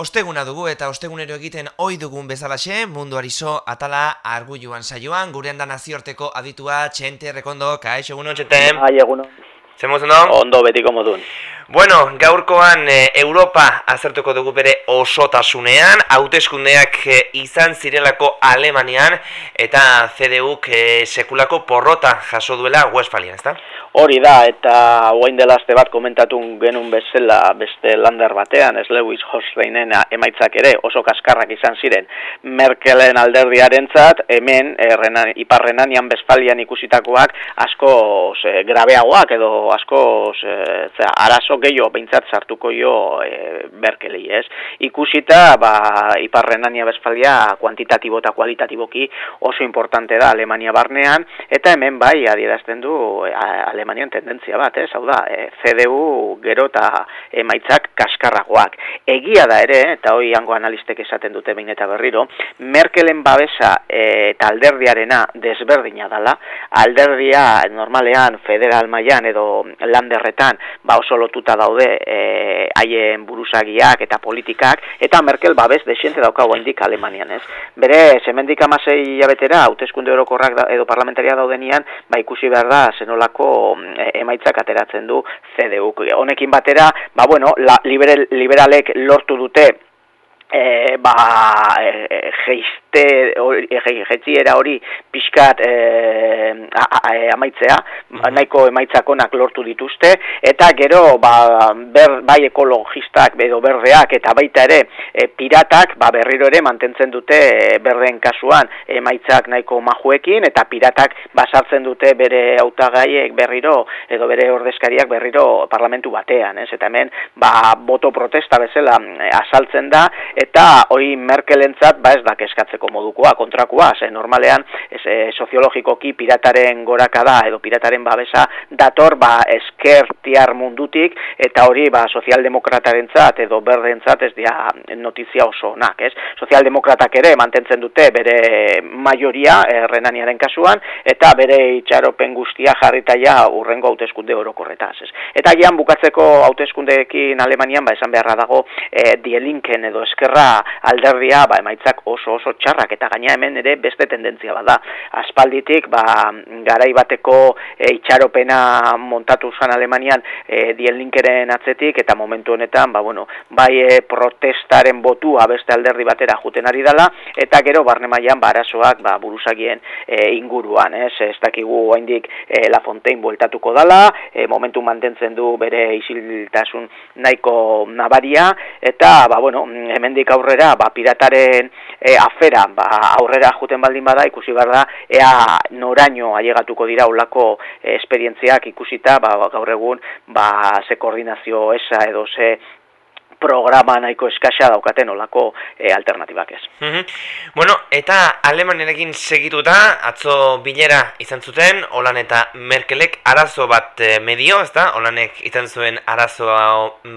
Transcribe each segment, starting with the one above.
Osteguna dugu eta ostegunero egiten ohi dugun bezalaxe, mundu arizo atala argulluan saioan, gurean da naziorteko aditua, txente, rekondo, kaixo, egunon, txente? Ai, egunon. Zemuz, ondo? Ondo, betiko modun. Bueno, gaurkoan e, Europa azertuko dugu bere osotasunean, hauteskundeak e, izan zirelako Alemanian, eta CDUk e, sekulako porrota jaso duela Westfalian, ezta? Hori da, eta guain dela azte bat komentatu genuen bezala beste lander batean, ez Lewis Hosreinen emaitzak ere oso kaskarrak izan ziren. Merkelen alderdiaren zat, hemen, errenan, eh, iparrenanian bezpalian ikusitakoak, asko e, grabeagoak edo asko e, arazo gehiago behintzat sartuko jo e, Merkeli, ez? Ikusita, ba, iparrenania bezpalia kuantitatibo eta kualitatiboki oso importante da Alemania barnean, eta hemen bai, adierazten du, Alemanian tendentzia bat, ez? Hau da, e, CDU gero eta emaitzak kaskarragoak. Egia da ere, eta hoi hango analistek esaten dute behin eta berriro, Merkelen babesa e, eta alderdiarena desberdina dala, alderdia normalean federal mailan edo landerretan ba oso lotuta daude e, haien buruzagiak eta politikak, eta Merkel babes desiente daukago hendik Alemanian, ez? Bere, semendik amasei jabetera, hauteskunde orokorrak edo parlamentaria daudenian, ba ikusi behar da, zenolako E, emaitzak ateratzen du CDU. Honekin batera, ba bueno, la, liberal, liberalek lortu dute e, ba, e, jeiste, jetziera hori pixkat e, amaitzea, mm nahiko emaitzakonak lortu dituzte, eta gero ba, ber, bai ekologistak edo berdeak eta baita ere e, piratak ba, berriro ere mantentzen dute e, berdeen kasuan emaitzak nahiko majuekin, eta piratak basartzen dute bere hautagaiek berriro edo bere ordezkariak berriro parlamentu batean, ez? eta hemen ba, boto protesta bezala e, asaltzen da, eta hori Merkelentzat ba ez da keskatzeko modukoa, kontrakoa, ze normalean ez, e, soziologikoki pirataren gorakada edo pirataren babesa dator ba eskertiar mundutik eta hori ba sozialdemokratarentzat edo berdentzat ez dira notizia oso onak, ez? Sozialdemokratak ere mantentzen dute bere majoria errenaniaren kasuan eta bere itxaropen guztia jarrita ja urrengo hauteskunde orokorretaz, ez? Eta gian bukatzeko hauteskundeekin Alemanian ba esan beharra dago e, dielinken edo eskerra alderdia ba, emaitzak oso oso txarrak eta gaina hemen ere beste tendentzia bada. Aspalditik ba, garai bateko e, itxaropena montatu zan Alemanian e, dien linkeren atzetik eta momentu honetan ba, bueno, bai e, protestaren botua beste alderdi batera juten ari dela eta gero barne mailan ba, arazoak ba, buruzagien e, inguruan. Ez, ez dakigu haindik e, La Fontaine bueltatuko dala, e, momentu mantentzen du bere isiltasun nahiko nabaria eta ba, bueno, hemendik aurre aurrera, ba, pirataren e, afera ba, aurrera juten baldin bada, ikusi behar da, ea noraino ailegatuko dira ulako e, esperientziak ikusita, ba, gaur egun, ba, ze koordinazio esa edo ze programa nahiko eskasa daukaten olako e, alternatibak ez. Bueno, eta Alemaniarekin segituta, atzo bilera izan zuten, Holan eta Merkelek arazo bat e, medio, ezta? Holanek izan zuen arazo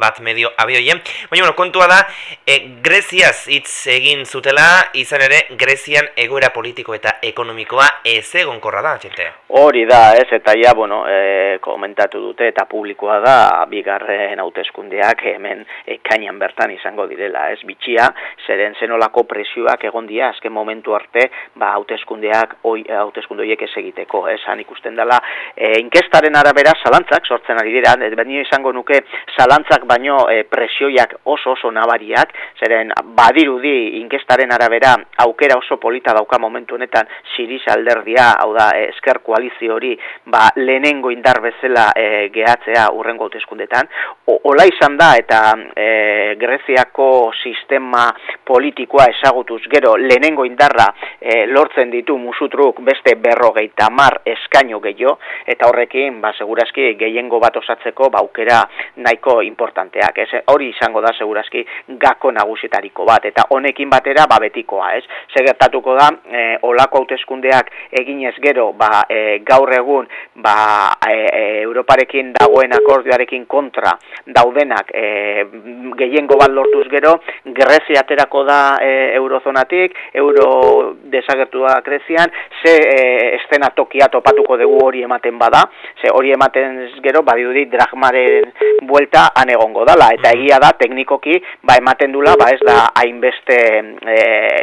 bat medio abioien. Baina, bueno, kontua da, e, Greziaz hitz egin zutela, izan ere, Grezian egoera politiko eta ekonomikoa ez egonkorra da, txente? Hori da, ez, eta ja, bueno, e, komentatu dute eta publikoa da, bigarren hauteskundeak hemen e, ekainan bertan izango direla, ez? Bitxia, zeren zenolako presioak egon dia azken momentu arte, ba hauteskundeak oi hauteskundoiek ez egiteko, esan ikusten dela, e, inkestaren arabera zalantzak sortzen ari dira, ez baino izango nuke zalantzak baino e, presioiak oso oso nabariak, zeren badirudi inkestaren arabera aukera oso polita dauka momentu honetan Siriz alderdia, hau da, esker koalizio hori, ba lehenengo indar bezala e, gehatzea urrengo hauteskundetan, ola izan da eta e, Greziako sistema politikoa esagutuz gero lehenengo indarra e, lortzen ditu musutruk beste berrogeita mar eskaino gehiago eta horrekin ba segurazki gehiengo bat osatzeko baukera nahiko importanteak ez? Hori izango da segurazki gako nagusitariko bat eta honekin batera ba betikoa ez? Segertatuko da e, olako hauteskundeak eginez gero ba e, gaur egun ba e, e, Europarekin dagoen akordioarekin kontra daudenak e, gehiengo bat lortuz gero, Grezia aterako da e, eurozonatik, euro desagertua Grezian, ze e, estena tokia topatuko dugu hori ematen bada, ze hori ematen gero, badiudit dragmaren buelta anegongo dala, eta egia da, teknikoki, ba ematen dula, ba ez da hainbeste, e,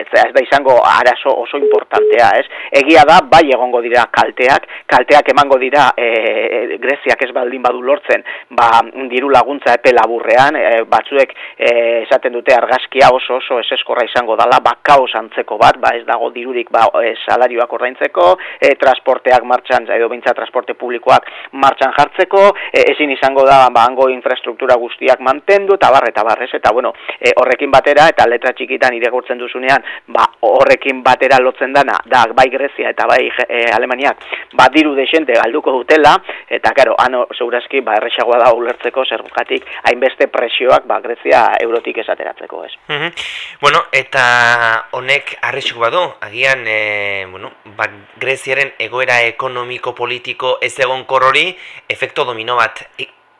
ez da izango arazo oso importantea, ez? Egia da, bai egongo dira kalteak, kalteak emango dira e, Greziak ez baldin badu lortzen, ba diru laguntza epe laburrean, e, batzuek e, esaten dute argazkia oso oso eseskorra izango dala, ba kaos antzeko bat, ba ez dago dirurik ba e, salarioak ordaintzeko, e, transporteak martxan, edo bintza transporte publikoak martxan jartzeko, e, ezin izango da ba hango infrastruktura guztiak mantendu eta bar eta bar, Eta bueno, e, horrekin batera eta letra txikitan iregurtzen duzunean, ba horrekin batera lotzen dana da bai Grezia eta bai e, Alemaniak ba diru desente galduko dutela eta claro, ano segurazki ba erresagoa da ulertzeko zergatik hainbeste presioak ba Grezia eurotik esateratzeko, ez. Mm Bueno, eta honek arrisku badu, agian e, bueno, ba, Greziaren egoera ekonomiko politiko ez egon korrori efekto domino bat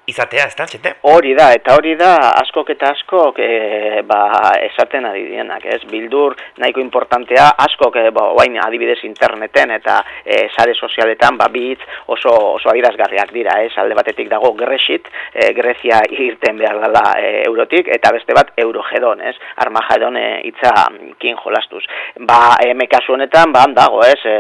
izatea, ez da, txete? Hori da, eta hori da, askok eta askok e, ba, esaten ari dienak, ez? Bildur nahiko importantea, askok, e, ba, oain adibidez interneten eta e, sare sozialetan, ba, bitz oso, oso abirazgarriak dira, ez? Alde batetik dago Grexit, e, Grezia irten behar dela e, eurotik, eta beste bat Eurogedon, ez? Armagedon e, itza kin jolastuz. Ba, e, mekasu honetan, ba, dago, ez? E,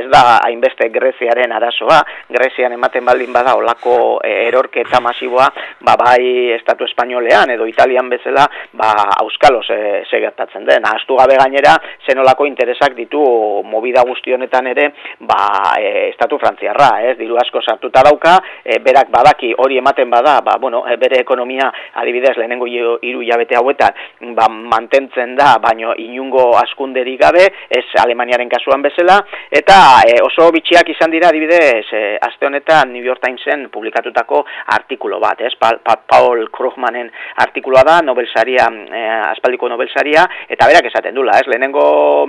ez da hainbeste Greziaren arazoa, Grezian ematen baldin bada olako e, erorketa masiboa ba, bai estatu espainolean edo italian bezala ba, auskalos e, segertatzen den. Astu gabe gainera zenolako interesak ditu movida guzti honetan ere ba, e, estatu frantziarra, ez? Diru asko sartuta dauka, e, berak badaki hori ematen bada, ba, bueno, e, bere ekonomia adibidez lehenengo hiru jabete hauetan ba, mantentzen da, baino inungo askunderik gabe, ez Alemaniaren kasuan bezala, eta e, oso bitxiak izan dira adibidez, e, aste honetan New York Timesen publikatutako artik artikulo bat, ez? Pa, pa, Paul Krugmanen artikuloa da, Nobelsaria, eh, aspaldiko Nobelsaria, eta berak esaten dula, ez? Lehenengo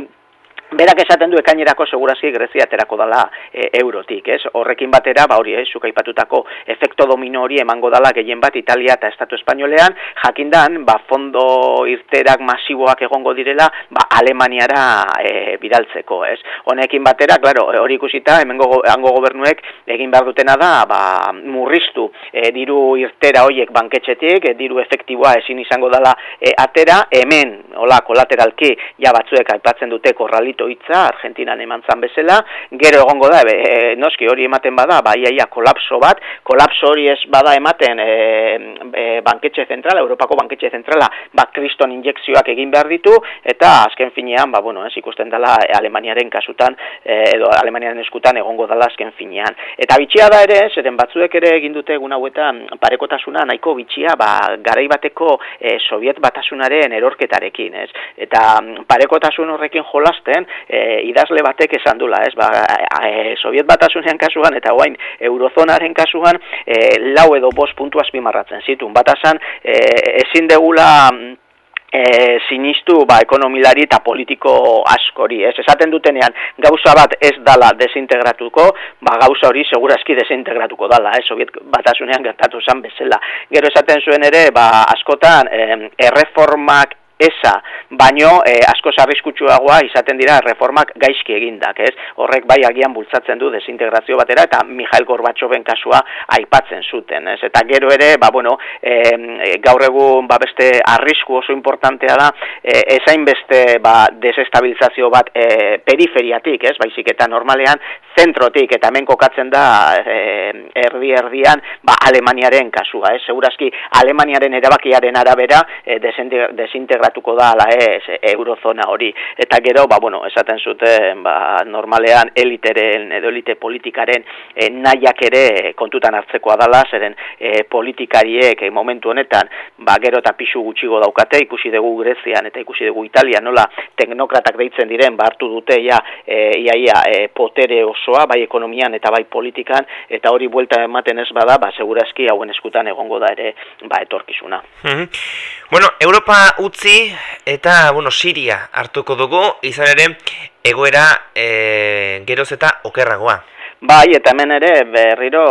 Berak esaten du ekainerako segurazki Grezia aterako dala e, eurotik, ez? Horrekin batera, ba hori, ez, zukaipatutako efekto domino hori emango dala gehien bat Italia eta Estatu Espainolean, jakindan, ba fondo irterak masiboak egongo direla, ba Alemaniara e, bidaltzeko, ez? Honekin batera, claro, hori ikusita, hemengo hango gobernuek egin behar dutena da, ba murriztu e, diru irtera hoiek banketxetik, e, diru efektiboa ezin izango dala e, atera, hemen, hola, kolateralki, ja batzuek aipatzen dute korralito hitza Argentinan emantzan bezala, gero egongo da, e, noski hori ematen bada, baiaia kolapso bat, kolapso hori ez bada ematen e, e, banketxe zentrala, Europako banketxe zentrala, ba, kriston injekzioak egin behar ditu, eta azken finean, ba, bueno, ez ikusten dela Alemaniaren kasutan, e, edo Alemaniaren eskutan egongo dela azken finean. Eta bitxia da ere, zeren batzuek ere egin dute egun hauetan parekotasuna nahiko bitxia, ba, garai bateko e, Soviet batasunaren erorketarekin, ez? Eta parekotasun horrekin jolasten, e, idazle batek esan dula, ez? Ba, e, Soviet batasunean kasuan eta guain eurozonaren kasuan e, lau edo bost puntu azpimarratzen zitun. Batasan e, ezin degula e, sinistu ba, ekonomilari eta politiko askori. Ez? Esaten dutenean gauza bat ez dala desintegratuko, ba, gauza hori segurazki desintegratuko dala, ez? Soviet batasunean gertatu zan bezala. Gero esaten zuen ere, ba, askotan erreformak esa, baino e, asko sarriskutsuagoa izaten dira reformak gaizki egindak, ez? Horrek bai agian bultzatzen du desintegrazio batera eta Mijail Gorbatxoben kasua aipatzen zuten, ez? Eta gero ere, ba bueno, e, gaur egun ba beste arrisku oso importantea da, e, ezain beste ba desestabilizazio bat e, periferiatik, ez? Baizik eta normalean zentrotik eta hemen kokatzen da e, erdi erdian ba Alemaniaren kasua, ez? Segurazki Alemaniaren erabakiaren arabera e, desintegrazio gertatuko da ala ez eurozona hori eta gero ba bueno esaten zuten ba normalean eliteren edo elite politikaren e, nahiak ere kontutan hartzekoa dala zeren e, politikariek e, momentu honetan ba gero eta pisu gutxigo daukate ikusi dugu Grezian eta ikusi dugu Italia nola teknokratak deitzen diren ba hartu dute ja e, iaia e, potere osoa bai ekonomian eta bai politikan eta hori buelta ematen ez bada ba segurazki hauen eskutan egongo da ere ba etorkizuna. Mm Bueno, Europa utzi eta bueno, Siria hartuko dugu izan ere egoera e, geroz eta okerragoa. Bai, eta hemen ere berriro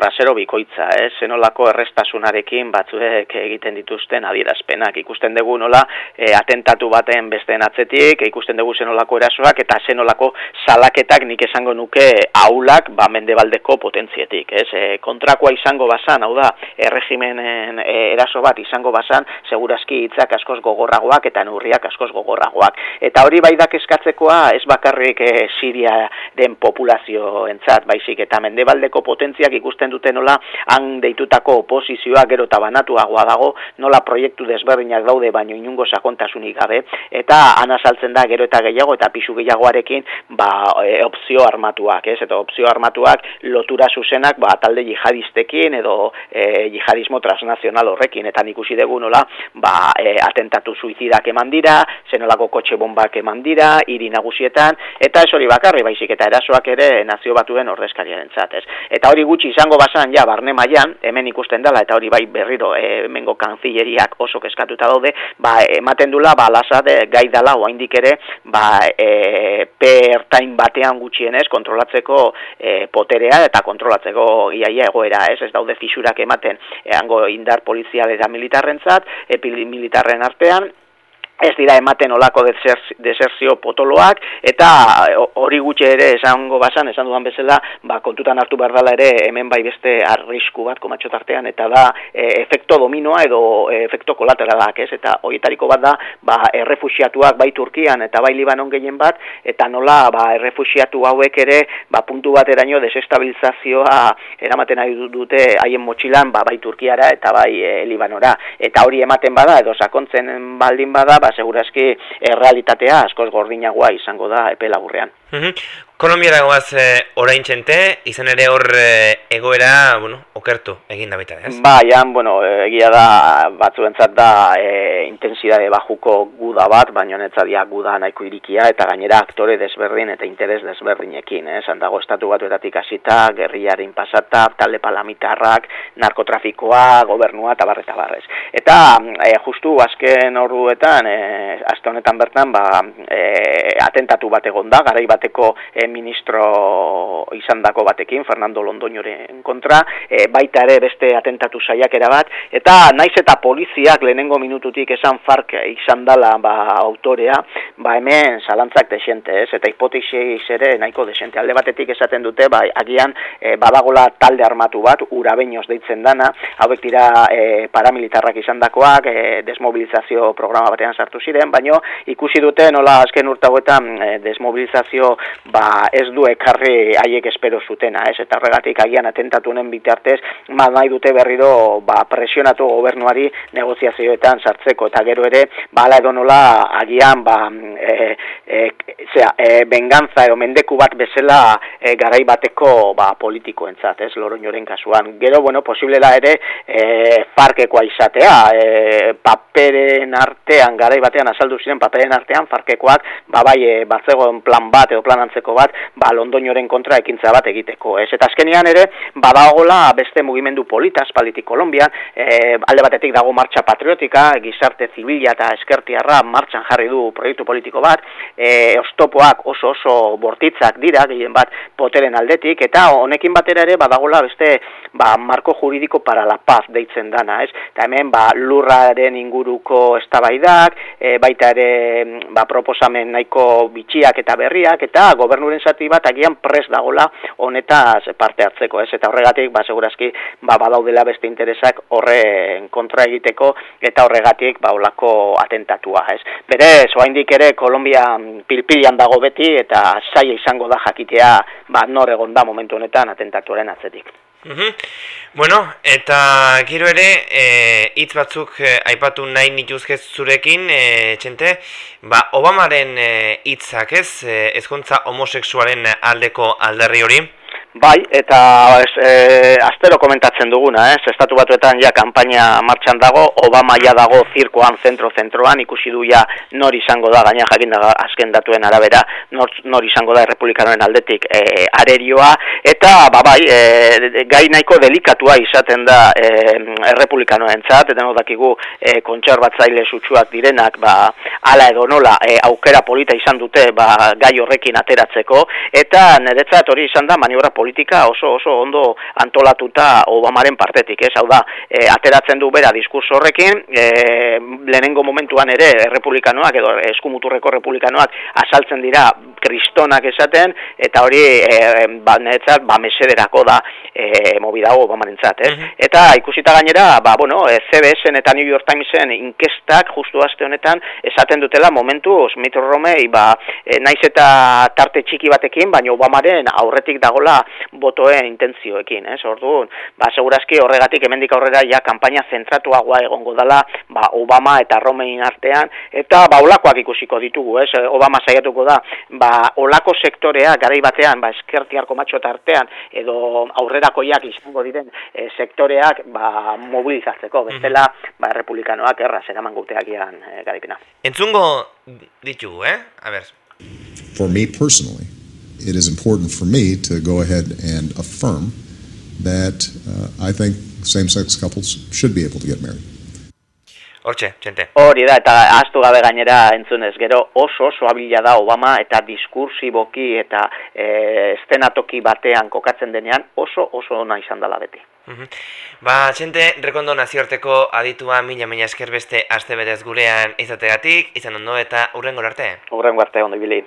rasero bikoitza, eh? zenolako errestasunarekin batzuek egiten dituzten adierazpenak. Ikusten dugu nola e, atentatu baten besteen atzetik, ikusten dugu zenolako erasoak eta zenolako salaketak nik esango nuke aulak ba, mendebaldeko potentzietik. Ez? E, kontrakoa izango bazan, hau da, erregimenen e, eraso bat izango bazan, segurazki hitzak askoz gogorragoak eta nurriak askoz gogorragoak. Eta hori bai eskatzekoa ez bakarrik e, Siria den populazio entzat, baizik eta mendebaldeko potentziak ikusten dute nola han deitutako oposizioa gero eta banatuagoa dago, nola proiektu desberdinak daude baino inungo sakontasunik gabe, eta ana saltzen da gero eta gehiago eta pisu gehiagoarekin ba, e, opzio armatuak, ez? Eta opzio armatuak lotura zuzenak ba, talde jihadistekin edo e, jihadismo transnazional horrekin, eta ikusi dugu nola ba, e, atentatu suizidak eman dira, zenolako kotxe bombak eman dira, hiri nagusietan, eta ez hori bakarri baizik, eta erasoak ere nazio batu duen ordezkariaren zatez. Eta hori gutxi izango basan ja barne mailan hemen ikusten dela eta hori bai berriro e, mengo kanzilleriak oso keskatuta daude, ba ematen dula ba lasade gai dela oraindik ere ba e, pertain batean gutxienez kontrolatzeko e, poterea eta kontrolatzeko iaia egoera, ez? Ez daude fisurak ematen eango indar polizial eta militarrentzat, e, militarren artean ez dira ematen olako deserzio potoloak, eta hori gutxe ere esango basan, esan dudan bezala, ba, kontutan hartu behar dela ere hemen bai beste arrisku bat komatxotartean, eta da e, efekto dominoa edo e, efekto kolateralak, ez? Eta horietariko bat da, ba, errefusiatuak bai Turkian eta bai Libanon gehien bat, eta nola ba, errefusiatu hauek ere ba, puntu bat eraino desestabilizazioa eramaten nahi dute haien motxilan ba, bai Turkiara eta bai e, Libanora. Eta hori ematen bada, edo sakontzen baldin bada, ba, segurazki errealitatea askoz gordinagoa izango da epe laburrean. Kolombiara goaz e, orain txente, izan ere hor e, egoera, bueno, okertu egin da baita, ez? Ba, jan, bueno, egia da, batzuentzat da e, intensidade bajuko guda bat, baina netzadia guda nahiko irikia, eta gainera aktore desberdin eta interes desberdinekin, ez? Handago estatu batuetatik hasita, gerriaren pasata, talde palamitarrak, narkotrafikoa, gobernua, eta barreta barrez. Eta, e, justu, azken orduetan, e, azte honetan bertan, ba, e, atentatu bat egon da, garai bateko e, ministro izandako batekin, Fernando Londoñoren kontra, e, baita ere beste atentatu saiakera bat, eta naiz eta poliziak lehenengo minututik esan fark izan dala ba, autorea, ba hemen zalantzak desente, ez? eta hipotesi ere nahiko desente. Alde batetik esaten dute, ba, agian e, badagola talde armatu bat, urabeñoz deitzen dana, hauek dira e, paramilitarrak izandakoak, e, desmobilizazio programa batean sartu ziren, baino ikusi dute nola azken urtagoetan e, desmobilizazio ba, ez du ekarri haiek espero zutena, ez? Eta horregatik agian atentatunen bitartez, ma nahi dute berriro ba, presionatu gobernuari negoziazioetan sartzeko eta gero ere, bala edo nola agian ba, e, e, zera, e, bengantza edo mendeku bat bezala e, garai bateko ba, politikoentzat, ez? Loroñoren kasuan. Gero, bueno, posible da ere e, farkekoa izatea, e, paperen artean, garai batean azaldu ziren paperen artean, farkekoak, ba, bai, e, batzegoen plan bat edo plan antzeko bat, ba, Londoñoren kontra ekintza bat egiteko. Ez? Eta azkenian ere, badagola beste mugimendu politaz, palitik Kolombia, e, alde batetik dago martxa patriotika, gizarte zibila eta eskertiarra martxan jarri du proiektu politiko bat, e, ostopoak oso oso bortitzak dira, gehien bat poteren aldetik, eta honekin batera ere badagola beste ba, marko juridiko para la paz deitzen dana, ez? Eta hemen ba, lurraren inguruko eztabaidak, e, baita ere ba, proposamen nahiko bitxiak eta berriak, eta gobernuren zati bat agian pres dagola honetaz parte hartzeko, ez? Eta horregatik, ba, segurazki, ba, badaudela beste interesak horren kontra egiteko eta horregatik, ba, olako atentatua, ez? Bere, zoaindik ere, Kolombia pilpilian dago beti eta saia izango da jakitea, ba, nor egon da momentu honetan atentatuaren atzetik. Bueno, eta giro ere, e, hitz batzuk e, aipatu nahi nituzke zurekin, e, txente, ba, Obamaren e, hitzak ez, e, ezkontza homoseksualen aldeko alderri hori, Bai, eta ez, e, astero komentatzen duguna, ez? Estatu batuetan ja kanpaina martxan dago, Obama ja dago zirkoan zentro-zentroan, ikusi du ja nor izango da, gaina jakin da azken datuen arabera, nor, nor izango da errepublikanoen aldetik e, arerioa, eta, ba, bai, e, gai nahiko delikatua izaten da e, errepublikanoen txat, eta dakigu e, kontxarbatzaile sutsuak direnak, ba, ala edo nola, e, aukera polita izan dute, ba, gai horrekin ateratzeko, eta niretzat hori izan da maniobra polita, politika oso oso ondo antolatuta Obamaren partetik, ez? Hau da, e, ateratzen du bera diskurso horrekin, e, lehenengo momentuan ere republikanoak edo eskumuturreko republikanoak asaltzen dira kristonak esaten eta hori e, ba netzat ba mesederako da e, mobidago Obamarentzat, ez? Eta ikusita gainera, ba bueno, e, CBSen eta New York Timesen inkestak justu aste honetan esaten dutela momentu Smith Romney ba e, naiz eta tarte txiki batekin, baina Obamaren aurretik dagola botoen intentzioekin, ez? Orduan, ba segurazki horregatik hemendik aurrera ja kanpaina zentratuagoa egongo dela, ba Obama eta Romein artean eta ba olakoak ikusiko ditugu, ez? Obama saiatuko da, ba olako sektorea garai batean, ba eskertiarko matxo artean edo aurrerakoiak izango diren e, sektoreak ba mobilizatzeko, bestela ba republikanoak erraz eraman guteakian e, garipena. Entzungo ditugu, eh? A ber. For me personally, it is important for me to go ahead and affirm that uh, I think same-sex couples should be able to get married. Hortxe, txente. Hori da, eta astu gabe gainera entzunez, gero oso oso abila da Obama eta diskursiboki eta e, estenatoki batean kokatzen denean oso oso ona izan dela beti. Ba, txente, rekondo nazioarteko aditua mila mila esker beste aste berez gurean izategatik, izan ondo eta urrengo arte. Urrengo arte, ondo ibili.